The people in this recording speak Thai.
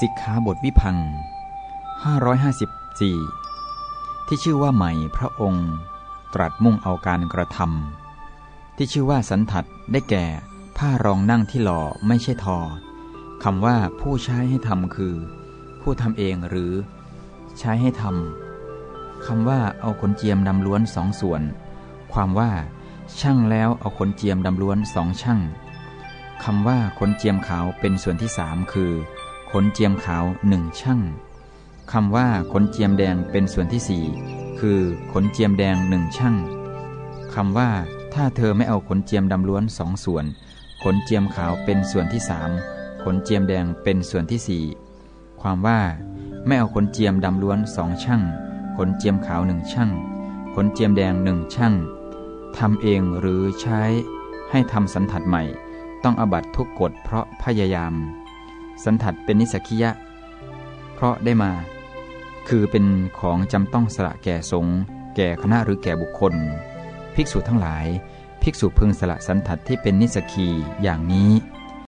สิกขาบทวิพัง554 ที่ชื่อว่าใหม่พระองค์ ตรัสมุ่งเอาการกระทำที่ชื่อว่าสันทัดได้แก่ผ้ารองนั่งที่หล่อไม่ใช่ทอคำว่าผู้ใช้ให้ทำคือ ผู้ทำเองหรือ ใช้ให้ทำคำว่าเอาขนเจียมดำล้วนสองส่วน ความว่า ช่างแล้วเอาขนเจียมดำล้วนสองช่างคำว่าขนเจียมขาวเป็นส่วนที่สามคือ ขนเจียมขาวหนึ่งช่างคำว่าขนเจียมแดงเป็นส่วนที่สี่คือขนเจียมแดงหนึ่งช่างคำว่า ถ้าเธอไม่เอาขนเจียมดำล้วนสองส่วน ขนเจียมขาวเป็นส่วนที่สามขนเจียมแดงเป็นส่วนที่สี่ความว่า ไม่เอาขนเจียมดำล้วนสองช่างขนเจียมขาวหนึ่งช่างขนเจียมแดงหนึ่งช่างทำเองหรือใช้ ให้ทำสันทัดใหม่ ต้องอบัตทุกกฎเพราะพยายาม สันถัดเป็นนิสกิยะ เพราะได้มา คือเป็นของจำต้องสละแก่สงฆ์แก่คณะหรือแก่บุคคล ภิกษุทั้งหลาย ภิกษุพึงสละสันถัดที่เป็นนิสกีอย่างนี้